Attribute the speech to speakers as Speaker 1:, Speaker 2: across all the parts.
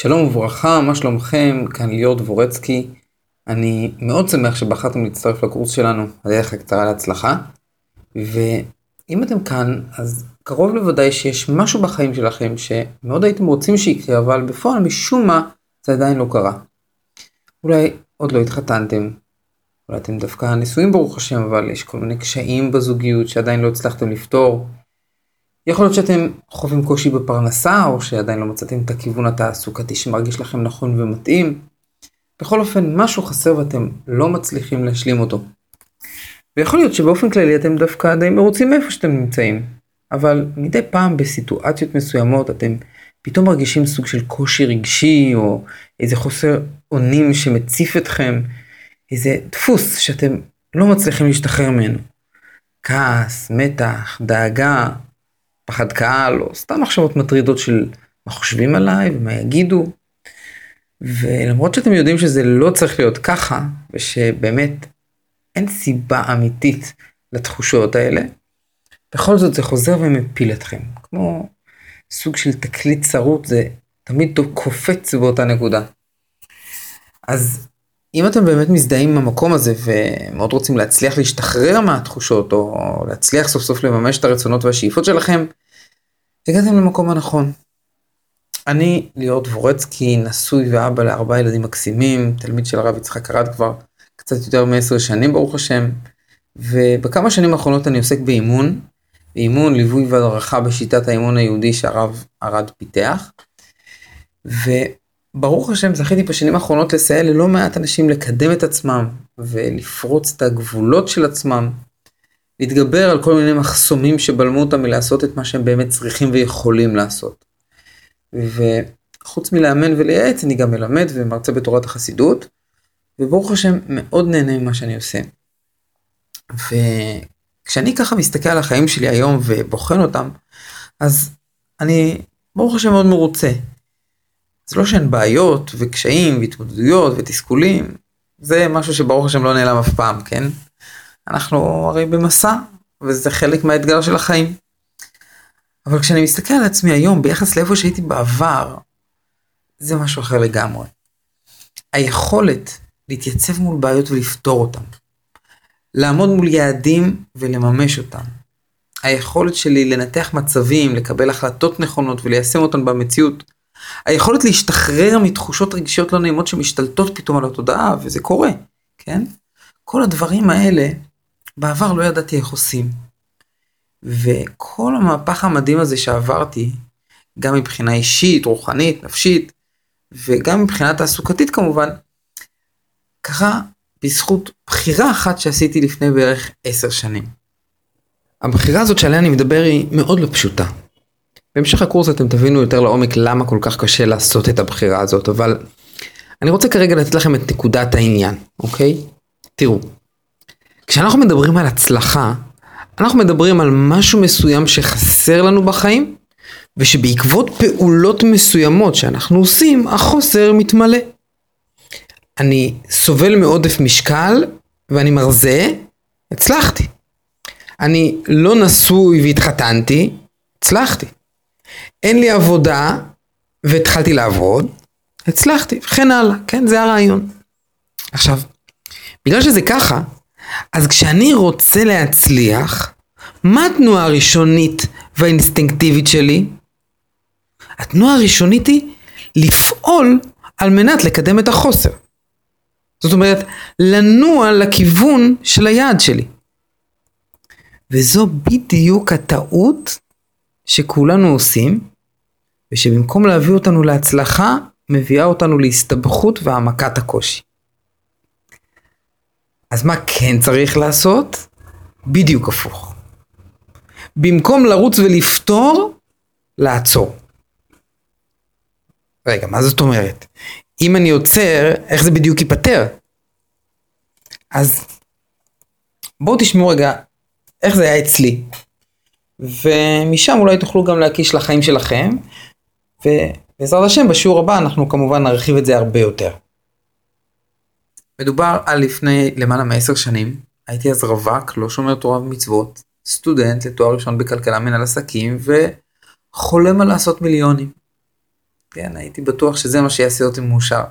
Speaker 1: שלום וברכה, מה שלומכם? כאן ליאור דבורצקי. אני מאוד שמח שבחרתם להצטרף לקורס שלנו, הדרך הקצרה להצלחה. ואם אתם כאן, אז קרוב לוודאי שיש משהו בחיים שלכם שמאוד הייתם רוצים שיקרה, אבל בפועל משום מה זה עדיין לא קרה. אולי עוד לא התחתנתם, אולי אתם דווקא נשואים ברוך השם, אבל יש כל מיני קשיים בזוגיות שעדיין לא הצלחתם לפתור. יכול להיות שאתם חווים קושי בפרנסה, או שעדיין לא מצאתם את הכיוון התעסוקתי שמרגיש לכם נכון ומתאים. בכל אופן, משהו חסר ואתם לא מצליחים להשלים אותו. ויכול להיות שבאופן כללי אתם דווקא די מרוצים מאיפה שאתם נמצאים, אבל מדי פעם בסיטואציות מסוימות אתם פתאום מרגישים סוג של קושי רגשי, או איזה חוסר אונים שמציף אתכם, איזה דפוס שאתם לא מצליחים להשתחרר ממנו. כעס, מתח, דאגה, פחד קהל, או סתם מחשבות מטרידות של מה חושבים עליי ומה יגידו. ולמרות שאתם יודעים שזה לא צריך להיות ככה, ושבאמת אין סיבה אמיתית לתחושות האלה, בכל זאת זה חוזר ומפיל אתכם. כמו סוג של תקליט צרות, זה תמיד קופץ באותה נקודה. אז אם אתם באמת מזדהים עם המקום הזה ומאוד רוצים להצליח להשתחרר מהתחושות או להצליח סוף סוף לממש את הרצונות והשאיפות שלכם, הגעתם למקום הנכון. אני ליאור דבורצקי, נשוי ואבא לארבעה ילדים מקסימים, תלמיד של הרב יצחק ארד כבר קצת יותר מעשר שנים ברוך השם, ובכמה שנים האחרונות אני עוסק באימון, באימון, ליווי והדרכה בשיטת האימון היהודי שהרב ארד פיתח. וברוך השם זכיתי בשנים האחרונות לסייע ללא מעט אנשים לקדם את עצמם ולפרוץ את הגבולות של עצמם להתגבר על כל מיני מחסומים שבלמו אותם מלעשות את מה שהם באמת צריכים ויכולים לעשות. וחוץ מלאמן ולייעץ, אני גם מלמד ומרצה בתורת החסידות, וברוך השם מאוד נהנה ממה שאני עושה. וכשאני ככה מסתכל על החיים שלי היום ובוחן אותם, אז אני ברוך השם מאוד מרוצה. זה לא שאין בעיות וקשיים והתמודדויות ותסכולים, זה משהו שברוך השם לא נעלם אף פעם, כן? אנחנו הרי במסע, וזה חלק מהאתגר של החיים. אבל כשאני מסתכל על עצמי היום ביחס לאיפה שהייתי בעבר, זה משהו אחר לגמרי. היכולת להתייצב מול בעיות ולפתור אותן. לעמוד מול יעדים ולממש אותם. היכולת שלי לנתח מצבים, לקבל החלטות נכונות וליישם אותן במציאות. היכולת להשתחרר מתחושות רגשיות לא נעימות שמשתלטות פתאום על התודעה, וזה קורה, כן? כל הדברים האלה בעבר לא ידעתי איך עושים. וכל המהפך המדהים הזה שעברתי, גם מבחינה אישית, רוחנית, נפשית, וגם מבחינה תעסוקתית כמובן, קרה בזכות בחירה אחת שעשיתי לפני בערך עשר שנים. הבחירה הזאת שעליה אני מדבר היא מאוד לא פשוטה. בהמשך הקורס אתם תבינו יותר לעומק למה כל כך קשה לעשות את הבחירה הזאת, אבל אני רוצה כרגע לתת לכם את נקודת העניין, אוקיי? תראו, כשאנחנו מדברים על הצלחה, אנחנו מדברים על משהו מסוים שחסר לנו בחיים, ושבעקבות פעולות מסוימות שאנחנו עושים, החוסר מתמלא. אני סובל מעודף משקל ואני מרזה, הצלחתי. אני לא נשוי והתחתנתי, הצלחתי. אין לי עבודה והתחלתי לעבוד, הצלחתי, וכן הלאה, כן, זה הרעיון. עכשיו, בגלל שזה ככה, אז כשאני רוצה להצליח, מה התנועה הראשונית והאינסטינקטיבית שלי? התנועה הראשונית היא לפעול על מנת לקדם את החוסר. זאת אומרת, לנוע לכיוון של היעד שלי. וזו בדיוק הטעות שכולנו עושים, ושבמקום להביא אותנו להצלחה, מביאה אותנו להסתבכות והעמקת הקושי. אז מה כן צריך לעשות? בדיוק הפוך. במקום לרוץ ולפתור, לעצור. רגע, מה זאת אומרת? אם אני עוצר, איך זה בדיוק ייפתר? אז בואו תשמעו רגע איך זה היה אצלי. ומשם אולי תוכלו גם להקיש לחיים שלכם, ובעזרת השם בשיעור הבא אנחנו כמובן נרחיב את זה הרבה יותר. מדובר על לפני למעלה מעשר שנים, הייתי אז רווק, לא שומר תורה ומצוות, סטודנט לתואר ראשון בכלכלה מנהל עסקים, וחולם על לעשות מיליונים. כן, הייתי בטוח שזה מה שיעשה אותי מאושר.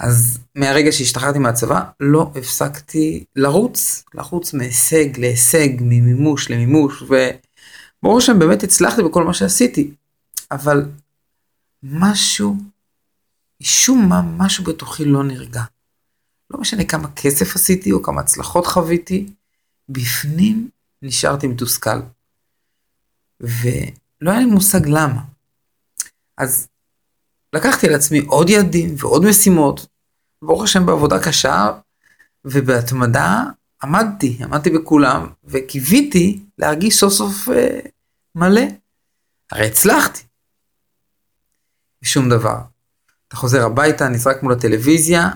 Speaker 1: אז מהרגע שהשתחררתי מהצבא, לא הפסקתי לרוץ, לרוץ מהישג להישג, ממימוש למימוש, וברור שם באמת הצלחתי בכל מה שעשיתי, אבל משהו, משום מה, משהו בתוכי לא נרגע. לא משנה כמה כסף עשיתי או כמה הצלחות חוויתי, בפנים נשארתי מתוסכל. ולא היה לי מושג למה. אז לקחתי על עצמי עוד יעדים ועוד משימות, ברוך השם בעבודה קשה ובהתמדה עמדתי, עמדתי בכולם, וקיוויתי להרגיש סוף סוף אה, מלא. הרי הצלחתי. ושום דבר. אתה חוזר הביתה, נזרק מול הטלוויזיה,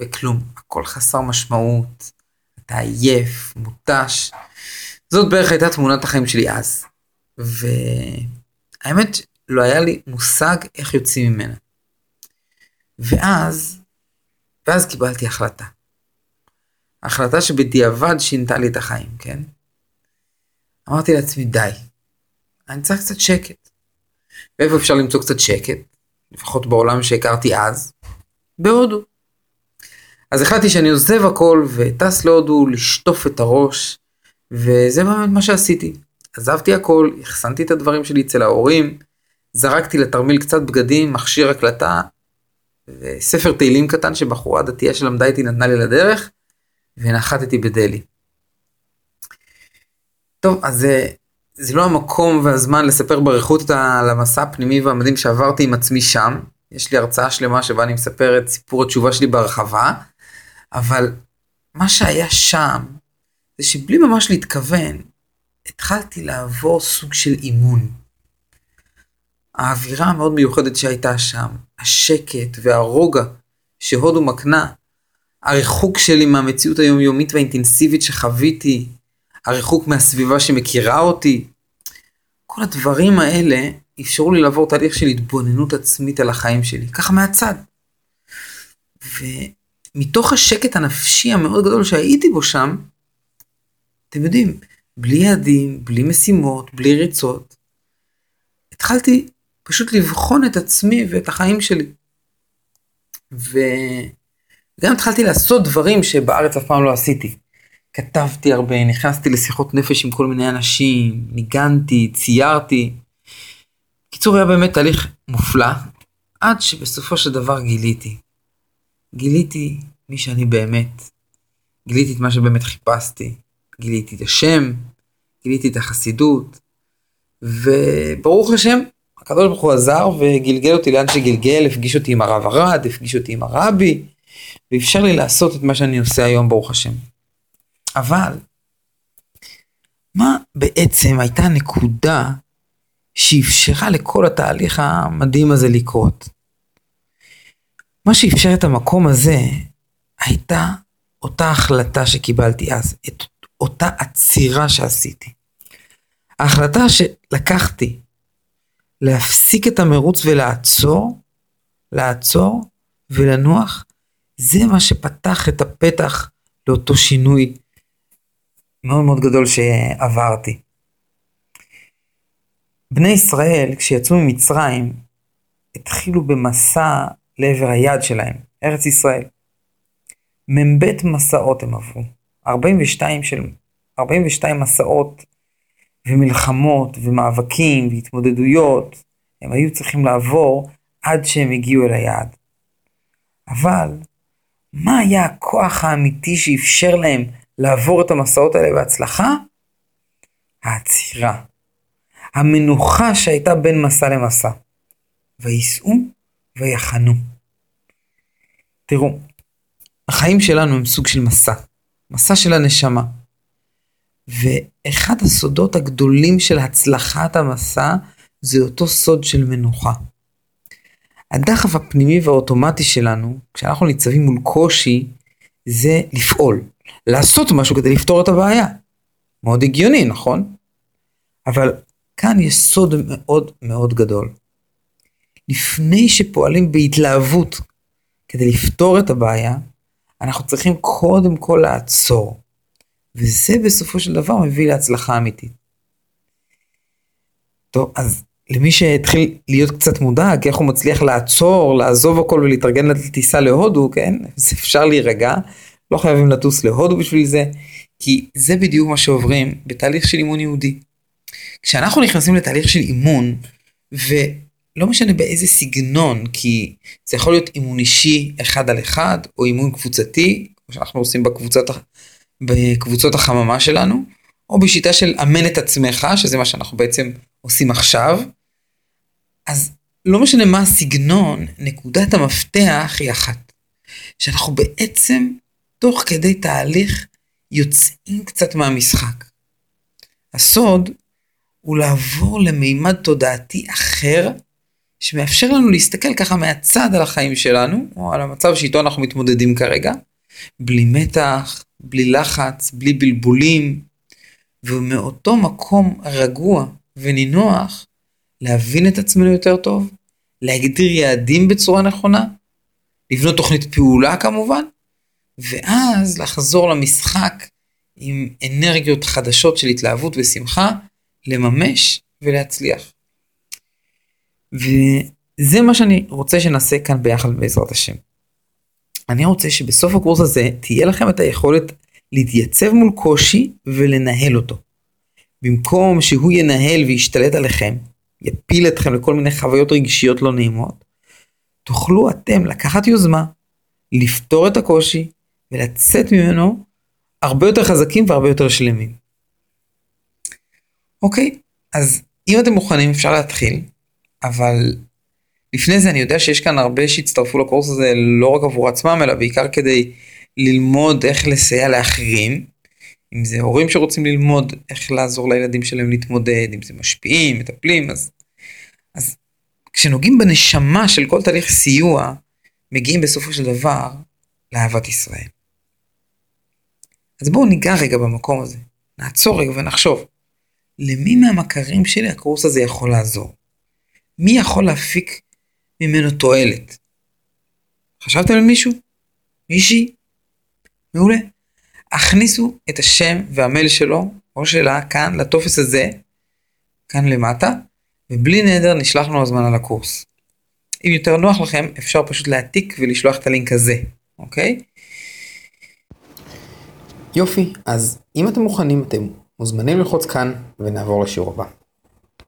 Speaker 1: וכלום. הכל חסר משמעות, אתה עייף, מותש. זאת בערך הייתה תמונת החיים שלי אז. והאמת, לא היה לי מושג איך יוצאים ממנה. ואז, ואז קיבלתי החלטה. החלטה שבדיעבד שינתה לי את החיים, כן? אמרתי לעצמי, די, אני צריך קצת שקט. ואיפה אפשר למצוא קצת שקט? לפחות בעולם שהכרתי אז, בהודו. אז החלטתי שאני עוזב הכל וטס להודו לשטוף את הראש, וזה באמת מה שעשיתי. עזבתי הכל, החסנתי את הדברים שלי אצל ההורים, זרקתי לתרמיל קצת בגדים, מכשיר הקלטה, וספר תהילים קטן שבחורה דתייה שלמדה איתי נתנה לי לדרך, ונחתתי בדלי. טוב, אז זה, זה לא המקום והזמן לספר באריכות על המסע הפנימי והמדהים שעברתי עם עצמי שם. יש לי הרצאה שלמה שבה אני מספר את סיפור התשובה שלי בהרחבה, אבל מה שהיה שם, זה שבלי ממש להתכוון, התחלתי לעבור סוג של אימון. האווירה המאוד מיוחדת שהייתה שם, השקט והרוגע שהודו מקנה, הריחוק שלי מהמציאות היומיומית והאינטנסיבית שחוויתי, הריחוק מהסביבה שמכירה אותי, כל הדברים האלה אפשרו לי לעבור תהליך של התבוננות עצמית על החיים שלי, ככה מהצד. ומתוך השקט הנפשי המאוד גדול שהייתי בו שם, אתם יודעים, בלי יעדים, בלי משימות, בלי ריצות, התחלתי פשוט לבחון את עצמי ואת החיים שלי. וגם התחלתי לעשות דברים שבארץ אף פעם לא עשיתי. כתבתי הרבה, נכנסתי לשיחות נפש עם כל מיני אנשים, ניגנתי, ציירתי. קיצור, היה באמת תהליך מופלא, עד שבסופו של דבר גיליתי. גיליתי מי שאני באמת. גיליתי את מה שבאמת חיפשתי. גיליתי את השם, גיליתי את החסידות, וברוך השם, הקדוש ברוך הוא עזר וגלגל אותי לאן שגלגל, הפגיש אותי עם הרב ארד, הפגיש אותי עם הרבי, ואפשר לי לעשות את מה שאני עושה היום, ברוך השם. אבל, מה בעצם הייתה הנקודה שאפשרה לכל התהליך המדהים הזה לקרות? מה שאפשר את המקום הזה הייתה אותה החלטה שקיבלתי אז, את אותה עצירה שעשיתי. ההחלטה שלקחתי להפסיק את המרוץ ולעצור, לעצור ולנוח, זה מה שפתח את הפתח לאותו שינוי מאוד מאוד גדול שעברתי. בני ישראל, כשיצאו ממצרים, התחילו במסע לעבר היעד שלהם, ארץ ישראל. מ"ב מסעות הם עברו. 42 של 42 מסעות ומלחמות ומאבקים והתמודדויות הם היו צריכים לעבור עד שהם הגיעו אל היעד. אבל מה היה הכוח האמיתי שאפשר להם לעבור את המסעות האלה בהצלחה? העצירה. המנוחה שהייתה בין מסע למסע. וייסעו ויחנו. תראו, החיים שלנו הם סוג של מסע. מסע של הנשמה. ואחד הסודות הגדולים של הצלחת המסע זה אותו סוד של מנוחה. הדחף הפנימי והאוטומטי שלנו, כשאנחנו ניצבים מול קושי, זה לפעול, לעשות משהו כדי לפתור את הבעיה. מאוד הגיוני, נכון? אבל כאן יש סוד מאוד מאוד גדול. לפני שפועלים בהתלהבות כדי לפתור את הבעיה, אנחנו צריכים קודם כל לעצור. וזה בסופו של דבר מביא להצלחה אמיתית. טוב, אז למי שהתחיל להיות קצת מודאג, איך הוא מצליח לעצור, לעזוב הכל ולהתארגן לטיסה להודו, כן? אז אפשר להירגע, לא חייבים לטוס להודו בשביל זה, כי זה בדיוק מה שעוברים בתהליך של אימון יהודי. כשאנחנו נכנסים לתהליך של אימון, ולא משנה באיזה סגנון, כי זה יכול להיות אימון אישי אחד על אחד, או אימון קבוצתי, כמו שאנחנו עושים בקבוצות, בקבוצות החממה שלנו, או בשיטה של אמן את עצמך, שזה מה שאנחנו בעצם עושים עכשיו, אז לא משנה מה הסגנון, נקודת המפתח היא אחת. שאנחנו בעצם, תוך כדי תהליך, יוצאים קצת מהמשחק. הסוד הוא לעבור למימד תודעתי אחר, שמאפשר לנו להסתכל ככה מהצד על החיים שלנו, או על המצב שאיתו אנחנו מתמודדים כרגע, בלי מתח, בלי לחץ, בלי בלבולים, ומאותו מקום רגוע ונינוח, להבין את עצמנו יותר טוב, להגדיר יעדים בצורה נכונה, לבנות תוכנית פעולה כמובן, ואז לחזור למשחק עם אנרגיות חדשות של התלהבות ושמחה, לממש ולהצליח. וזה מה שאני רוצה שנעשה כאן ביחד בעזרת השם. אני רוצה שבסוף הקורס הזה תהיה לכם את היכולת להתייצב מול קושי ולנהל אותו. במקום שהוא ינהל וישתלט עליכם, יפיל אתכם לכל מיני חוויות רגשיות לא נעימות, תוכלו אתם לקחת יוזמה, לפתור את הקושי ולצאת ממנו הרבה יותר חזקים והרבה יותר שלמים. אוקיי, אז אם אתם מוכנים אפשר להתחיל, אבל לפני זה אני יודע שיש כאן הרבה שהצטרפו לקורס הזה לא רק עבור עצמם, אלא בעיקר כדי ללמוד איך לסייע לאחרים. אם זה הורים שרוצים ללמוד איך לעזור לילדים שלהם להתמודד, אם זה משפיעים, מטפלים, אז, אז כשנוגעים בנשמה של כל תהליך סיוע, מגיעים בסופו של דבר לאהבת ישראל. אז בואו ניגע רגע במקום הזה, נעצור רגע ונחשוב, למי מהמכרים שלי הקורס הזה יכול לעזור? מי יכול להפיק ממנו תועלת? חשבתם על מישהו? מישהי? מעולה. הכניסו את השם והמייל שלו או שלה כאן לטופס הזה, כאן למטה, ובלי נדר נשלח לנו הזמן על הקורס. אם יותר נוח לכם אפשר פשוט להעתיק ולשלוח את הלינק הזה, אוקיי? יופי, אז אם אתם מוכנים אתם מוזמנים ללחוץ כאן ונעבור לשיעור הבא.